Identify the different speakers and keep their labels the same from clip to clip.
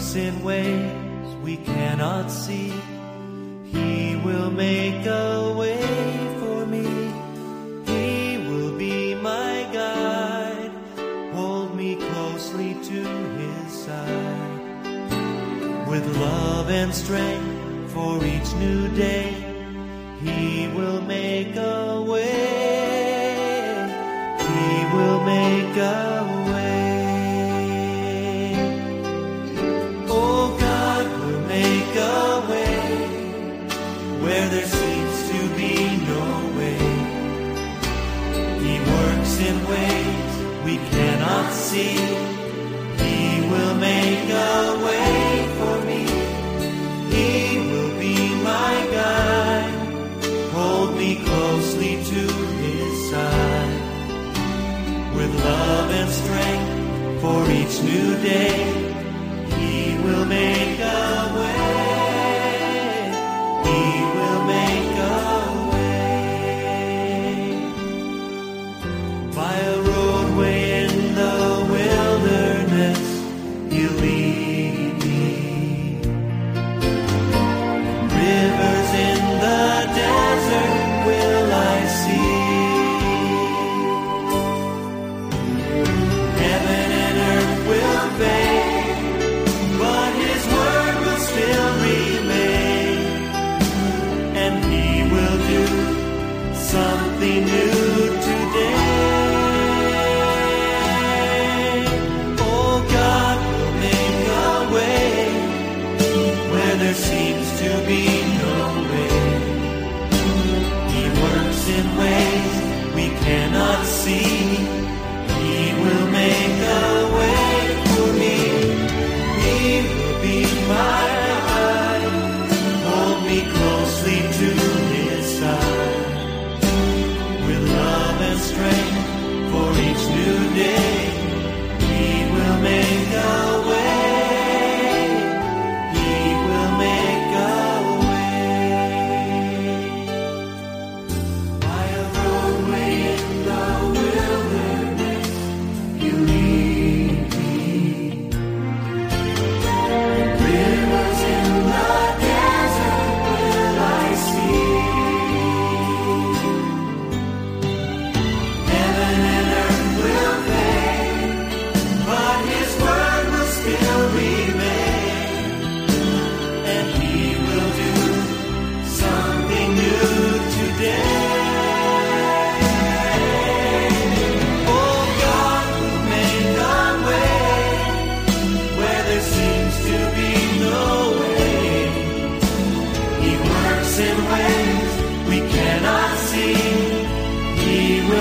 Speaker 1: works in ways we cannot see. He will make a way for me. He will be my guide. Hold me closely to his side. With love and strength for each new day, he will make a way. we cannot see. He will make a way for me. He will be my guide. Hold me closely to his side. With love and strength for each new day. seems to be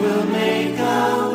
Speaker 1: will make a